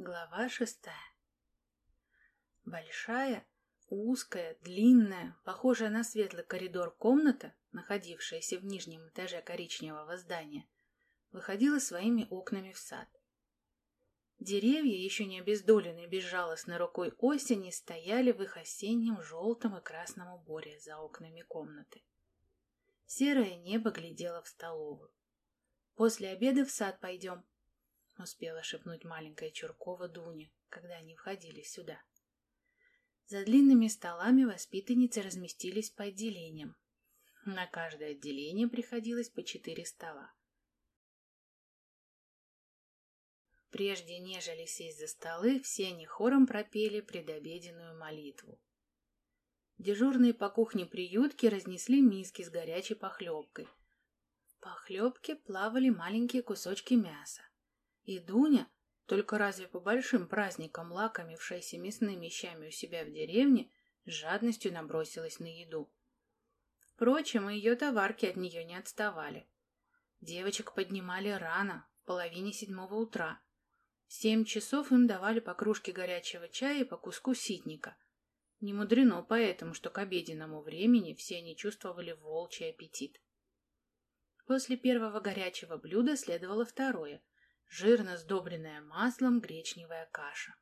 Глава шестая. Большая, узкая, длинная, похожая на светлый коридор комната, находившаяся в нижнем этаже коричневого здания, выходила своими окнами в сад. Деревья, еще не обездоленные безжалостной рукой осени, стояли в их осеннем желтом и красном уборе за окнами комнаты. Серое небо глядело в столовую. «После обеда в сад пойдем», — успела шепнуть маленькая Чуркова Дуня, когда они входили сюда. За длинными столами воспитанницы разместились по отделениям. На каждое отделение приходилось по четыре стола. Прежде нежели сесть за столы, все они хором пропели предобеденную молитву. Дежурные по кухне приютки разнесли миски с горячей похлебкой. В похлебке плавали маленькие кусочки мяса. И Дуня, только разве по большим праздникам лакомившаяся мясными вещами у себя в деревне, с жадностью набросилась на еду. Впрочем, и ее товарки от нее не отставали. Девочек поднимали рано, в половине седьмого утра. В семь часов им давали по кружке горячего чая и по куску ситника. Не мудрено поэтому, что к обеденному времени все они чувствовали волчий аппетит. После первого горячего блюда следовало второе — жирно сдобренная маслом гречневая каша.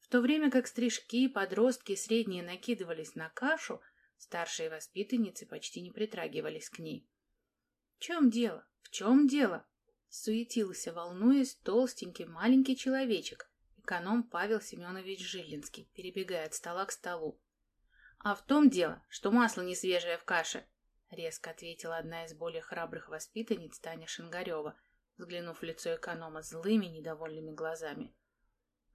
В то время как стрижки, подростки средние накидывались на кашу, старшие воспитанницы почти не притрагивались к ней. — В чем дело? В чем дело? — суетился, волнуясь, толстенький маленький человечек, эконом Павел Семенович Жилинский, перебегая от стола к столу. — А в том дело, что масло не свежее в каше, — резко ответила одна из более храбрых воспитанниц Таня Шингарева, взглянув в лицо эконома злыми, недовольными глазами.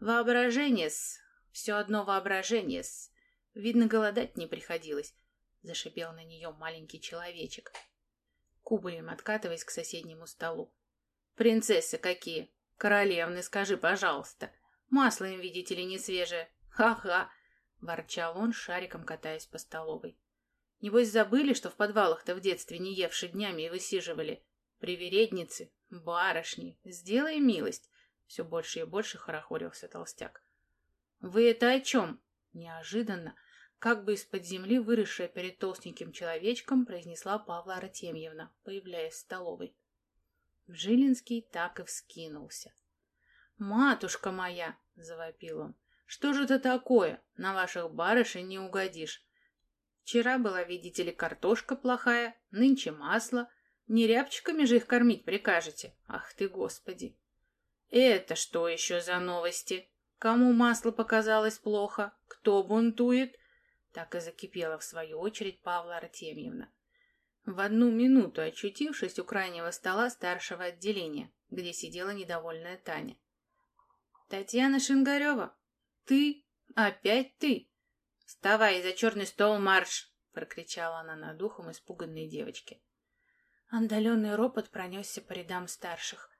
«Воображение-с! Все одно воображение-с! Видно, голодать не приходилось!» — зашипел на нее маленький человечек, кубарем откатываясь к соседнему столу. «Принцессы какие! Королевны, скажи, пожалуйста! Масло им, видите ли, не свежее! Ха-ха!» — ворчал он, шариком катаясь по столовой. «Небось, забыли, что в подвалах-то в детстве не евши днями и высиживали? Привередницы, барышни, сделай милость. Все больше и больше хорохорился толстяк. Вы это о чем? Неожиданно, как бы из-под земли выросшая перед толстеньким человечком, произнесла Павла Артемьевна, появляясь в столовой. Жилинский так и вскинулся. «Матушка моя!» — завопил он. «Что же это такое? На ваших барышень не угодишь. Вчера была, видите ли, картошка плохая, нынче масло, не рябчиками же их кормить прикажете? Ах ты, Господи! Это что еще за новости? Кому масло показалось плохо? Кто бунтует? Так и закипела в свою очередь Павла Артемьевна. В одну минуту очутившись у крайнего стола старшего отделения, где сидела недовольная Таня. «Татьяна Шингарева, ты? Опять ты? Вставай за черный стол, марш!» — прокричала она над ухом испуганной девочки. Отдаленный ропот пронесся по рядам старших.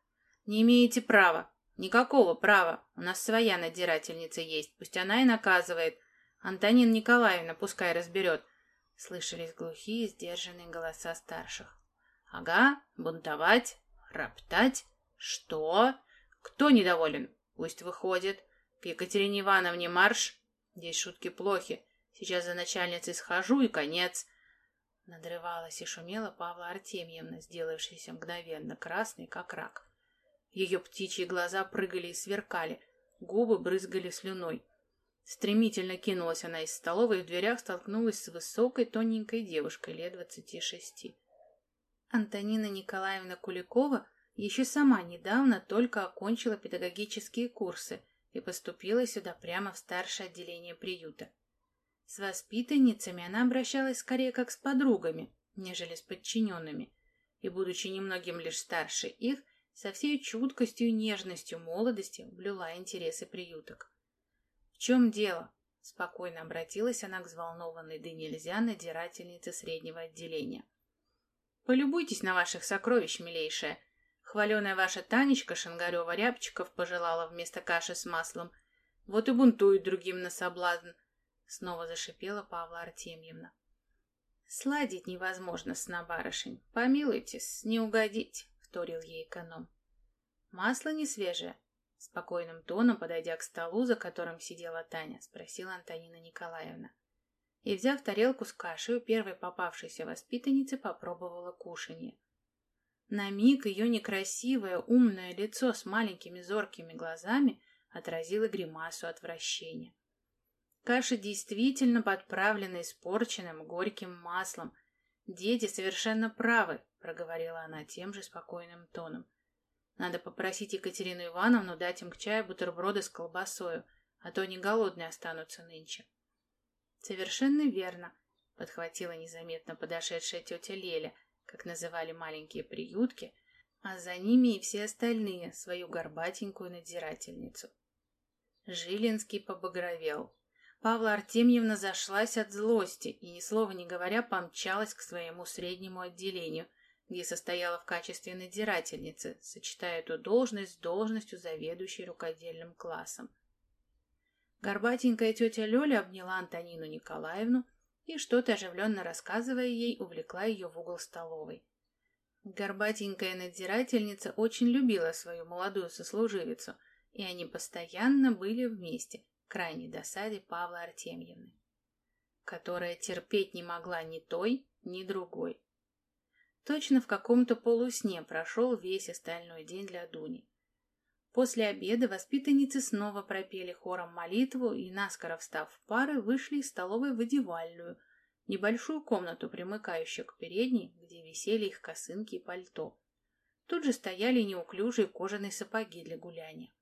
«Не имеете права. Никакого права. У нас своя надзирательница есть. Пусть она и наказывает. Антонина Николаевна пускай разберет». Слышались глухие, сдержанные голоса старших. «Ага, бунтовать, роптать. Что? Кто недоволен? Пусть выходит. К Екатерине Ивановне марш. Здесь шутки плохи. Сейчас за начальницей схожу и конец». Надрывалась и шумела Павла Артемьевна, сделавшаяся мгновенно красной, как рак. Ее птичьи глаза прыгали и сверкали, губы брызгали слюной. Стремительно кинулась она из столовой и в дверях столкнулась с высокой тоненькой девушкой лет двадцати шести. Антонина Николаевна Куликова еще сама недавно только окончила педагогические курсы и поступила сюда прямо в старшее отделение приюта. С воспитанницами она обращалась скорее как с подругами, нежели с подчиненными, и, будучи немногим лишь старше их, со всей чуткостью и нежностью молодости блюла интересы приюток. «В чем дело?» — спокойно обратилась она к взволнованной да нельзя надирательнице среднего отделения. «Полюбуйтесь на ваших сокровищ, милейшая. Хваленая ваша Танечка Шангарева-Рябчиков пожелала вместо каши с маслом. Вот и бунтует другим на соблазн. Снова зашипела Павла Артемьевна. Сладить невозможно с набарышень. Помилуйтесь, не угодить, вторил ей эконом. Масло не свежее. Спокойным тоном, подойдя к столу, за которым сидела Таня, спросила Антонина Николаевна. И, взяв тарелку с кашей, первой попавшейся воспитанницы попробовала кушанье. На миг ее некрасивое, умное лицо с маленькими зоркими глазами отразило гримасу отвращения. Каша действительно подправлена испорченным горьким маслом. Дети совершенно правы, проговорила она тем же спокойным тоном. Надо попросить Екатерину Ивановну дать им к чаю бутерброды с колбасою, а то они голодные останутся нынче. Совершенно верно, подхватила незаметно подошедшая тетя Леля, как называли маленькие приютки, а за ними и все остальные, свою горбатенькую надзирательницу. Жилинский побагровел. Павла Артемьевна зашлась от злости и, ни слова не говоря, помчалась к своему среднему отделению, где состояла в качестве надзирательницы, сочетая эту должность с должностью заведующей рукодельным классом. Горбатенькая тетя Лёля обняла Антонину Николаевну и, что-то оживленно рассказывая ей, увлекла ее в угол столовой. Горбатенькая надзирательница очень любила свою молодую сослуживицу, и они постоянно были вместе, крайней досаде Павла Артемьевны, которая терпеть не могла ни той, ни другой. Точно в каком-то полусне прошел весь остальной день для Дуни. После обеда воспитанницы снова пропели хором молитву и, наскоро встав в пары, вышли из столовой в одевальную, небольшую комнату, примыкающую к передней, где висели их косынки и пальто. Тут же стояли неуклюжие кожаные сапоги для гуляния.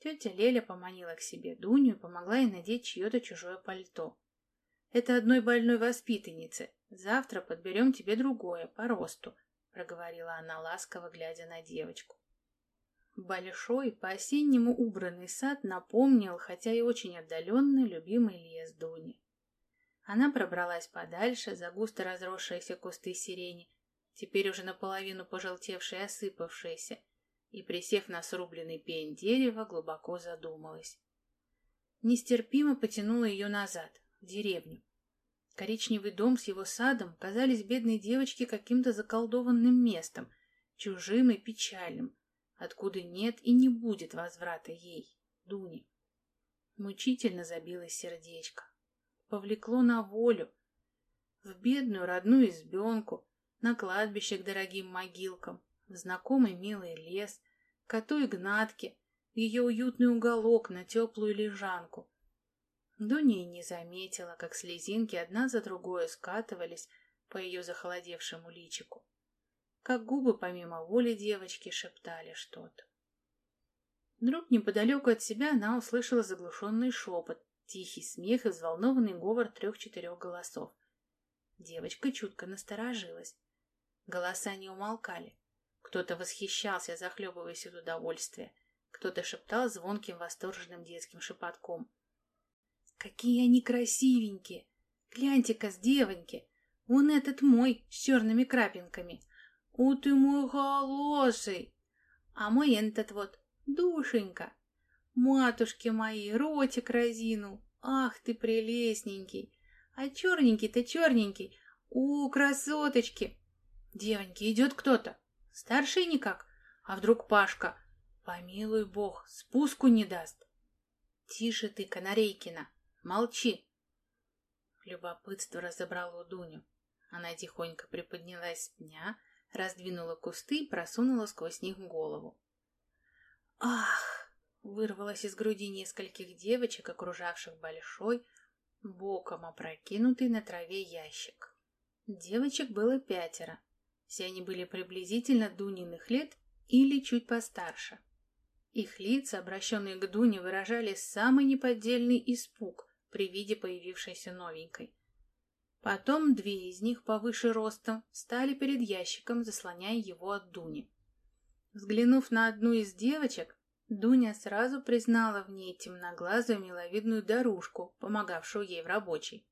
Тетя Леля поманила к себе Дуню и помогла ей надеть чье-то чужое пальто. «Это одной больной воспитаннице. Завтра подберем тебе другое, по росту», — проговорила она, ласково глядя на девочку. Большой, по-осеннему убранный сад напомнил, хотя и очень отдаленно, любимый лес Дуни. Она пробралась подальше за густо разросшиеся кусты сирени, теперь уже наполовину пожелтевшие и осыпавшиеся, и, присев на срубленный пень дерева, глубоко задумалась. Нестерпимо потянула ее назад, в деревню. Коричневый дом с его садом казались бедной девочке каким-то заколдованным местом, чужим и печальным, откуда нет и не будет возврата ей, Дуне. Мучительно забилось сердечко. Повлекло на волю, в бедную родную избенку, на кладбище к дорогим могилкам, в знакомый милый лес, коту Игнатке, в ее уютный уголок на теплую лежанку. Дуня не заметила, как слезинки одна за другой скатывались по ее захолодевшему личику, как губы помимо воли девочки шептали что-то. Вдруг неподалеку от себя она услышала заглушенный шепот, тихий смех и взволнованный говор трех-четырех голосов. Девочка чутко насторожилась. Голоса не умолкали. Кто-то восхищался, захлебываясь от удовольствия. Кто-то шептал звонким восторженным детским шепотком. «Какие они красивенькие! Гляньте-ка с девоньки! Вон этот мой с черными крапинками! У ты мой хороший! А мой этот вот, душенька! Матушки мои, ротик разинул! Ах ты прелестненький! А черненький-то черненький! У, красоточки! Девоньки, идет кто-то! Старший никак. А вдруг Пашка? Помилуй бог, спуску не даст. Тише ты, Канарейкина, молчи. Любопытство разобрало Дуню. Она тихонько приподнялась с пня, раздвинула кусты и просунула сквозь них голову. «Ах!» — вырвалось из груди нескольких девочек, окружавших большой, боком опрокинутый на траве ящик. Девочек было пятеро, все они были приблизительно Дуниных лет или чуть постарше. Их лица, обращенные к Дуне, выражали самый неподдельный испуг при виде появившейся новенькой. Потом две из них повыше ростом стали перед ящиком, заслоняя его от Дуни. Взглянув на одну из девочек, Дуня сразу признала в ней темноглазую миловидную дорожку, помогавшую ей в рабочей.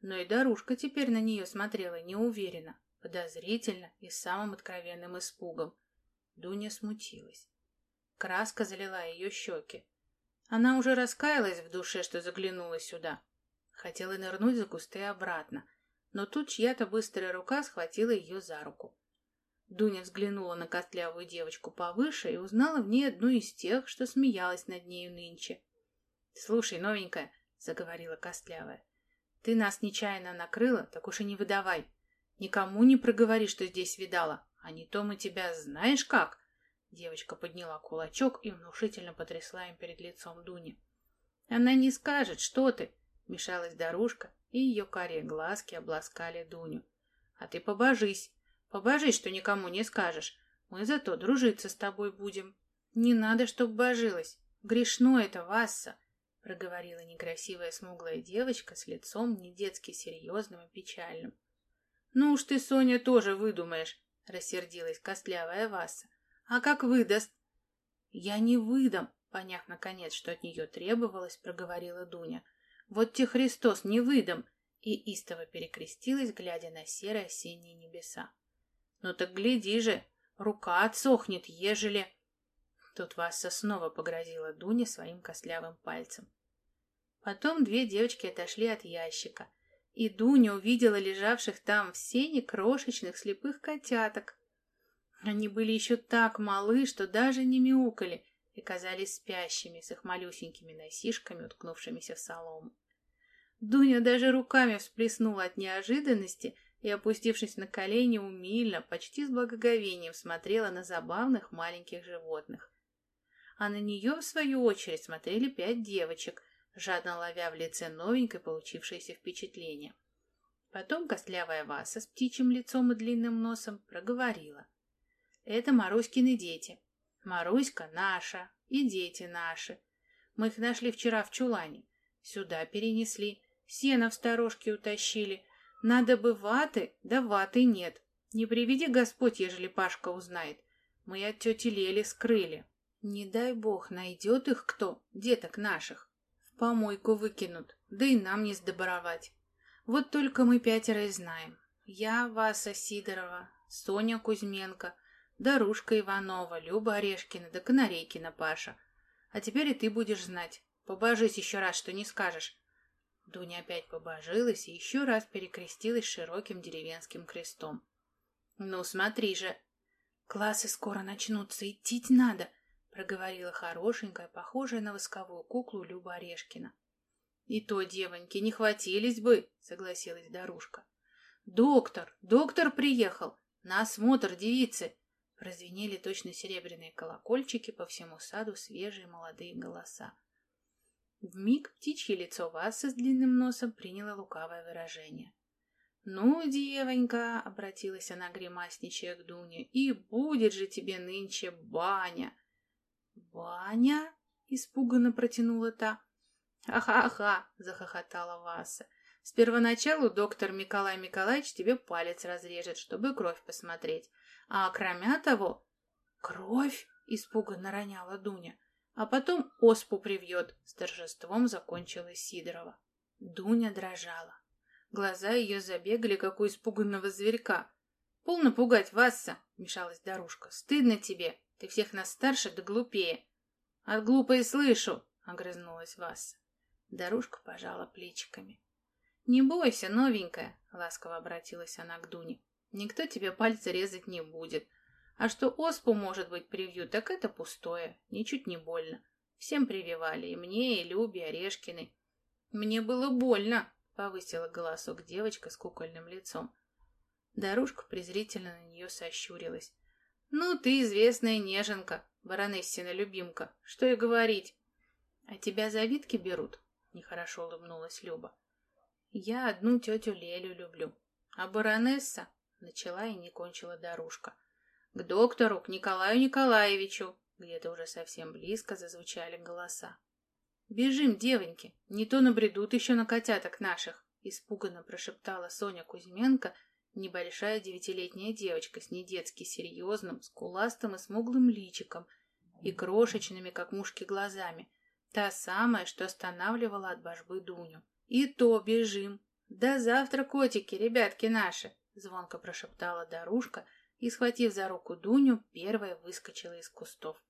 Но и дорожка теперь на нее смотрела неуверенно подозрительно и самым откровенным испугом. Дуня смутилась. Краска залила ее щеки. Она уже раскаялась в душе, что заглянула сюда. Хотела нырнуть за кусты обратно, но тут чья-то быстрая рука схватила ее за руку. Дуня взглянула на костлявую девочку повыше и узнала в ней одну из тех, что смеялась над нею нынче. — Слушай, новенькая, — заговорила костлявая, — ты нас нечаянно накрыла, так уж и не выдавай. Никому не проговори, что здесь видала, а не то мы тебя знаешь как. Девочка подняла кулачок и внушительно потрясла им перед лицом Дуни. Она не скажет, что ты, мешалась дорожка, и ее карие глазки обласкали Дуню. А ты побожись, побожись, что никому не скажешь. Мы зато дружиться с тобой будем. Не надо, чтоб божилась. Грешно это, Васса, проговорила некрасивая смуглая девочка с лицом не детски серьезным и печальным. Ну уж ты, Соня, тоже выдумаешь, рассердилась костлявая Васа. А как выдаст? Я не выдам, поняв наконец, что от нее требовалось, проговорила Дуня. Вот те Христос не выдам, и истово перекрестилась, глядя на серые осенние небеса. Ну так гляди же, рука отсохнет, ежели... Тут Васса снова погрозила Дуне своим костлявым пальцем. Потом две девочки отошли от ящика, и Дуня увидела лежавших там в сене крошечных слепых котяток. Они были еще так малы, что даже не мяукали и казались спящими с их малюсенькими носишками, уткнувшимися в солому. Дуня даже руками всплеснула от неожиданности и, опустившись на колени, умильно, почти с благоговением смотрела на забавных маленьких животных. А на нее, в свою очередь, смотрели пять девочек, жадно ловя в лице новенькое получившееся впечатление. Потом костлявая Васа с птичьим лицом и длинным носом проговорила. «Это Маруськины дети. Маруська наша и дети наши. Мы их нашли вчера в чулане. Сюда перенесли, сено в сторожке утащили. Надо бы ваты, да ваты нет. Не приведи Господь, ежели Пашка узнает. Мы от тети Лели скрыли. Не дай бог найдет их кто, деток наших помойку выкинут, да и нам не сдобровать. Вот только мы пятеро и знаем. Я, Васа Сидорова, Соня Кузьменко, Дарушка Иванова, Люба Орешкина да Канарейкина Паша. А теперь и ты будешь знать. Побожись еще раз, что не скажешь. Дуня опять побожилась и еще раз перекрестилась широким деревенским крестом. Ну, смотри же. Классы скоро начнутся, идти надо проговорила хорошенькая, похожая на восковую куклу Люба Орешкина. И то, девоньки, не хватились бы, согласилась Дарушка. Доктор, доктор приехал, на осмотр девицы. Прозвенели точно серебряные колокольчики по всему саду свежие молодые голоса. В миг птичье лицо Васы с длинным носом приняло лукавое выражение. «Ну, девонька», — обратилась она гримасничая к Дуне, — «и будет же тебе нынче баня!» «Ваня?» — испуганно протянула та. «Ха-ха-ха!» — захохотала Васа. «С первоначалу доктор Николай Николаевич тебе палец разрежет, чтобы кровь посмотреть. А кроме того...» «Кровь?» — испуганно роняла Дуня. «А потом оспу привьет!» — с торжеством закончила Сидорова. Дуня дрожала. Глаза ее забегали, как у испуганного зверька. «Полно пугать, Васса!» — мешалась Дарушка. «Стыдно тебе! Ты всех нас старше да глупее. От глупой слышу, огрызнулась Васа. Дорожка пожала плечиками. Не бойся, новенькая, ласково обратилась она к Дуне. Никто тебе пальцы резать не будет. А что оспу, может быть, привью, так это пустое, ничуть не больно. Всем прививали, и мне, и Любе, Орешкиной. Мне было больно, повысила голосок девочка с кукольным лицом. Дорожка презрительно на нее сощурилась. «Ну, ты известная неженка, баронессина любимка. Что и говорить». «А тебя завидки берут?» — нехорошо улыбнулась Люба. «Я одну тетю Лелю люблю. А баронесса?» — начала и не кончила дорожка. «К доктору, к Николаю Николаевичу!» Где-то уже совсем близко зазвучали голоса. «Бежим, девоньки, не то набредут еще на котяток наших!» Испуганно прошептала Соня Кузьменко — Небольшая девятилетняя девочка с недетски серьезным, скуластым и смуглым личиком и крошечными, как мушки, глазами. Та самая, что останавливала от божбы Дуню. «И то бежим!» «До завтра, котики, ребятки наши!» Звонко прошептала Дарушка и, схватив за руку Дуню, первая выскочила из кустов.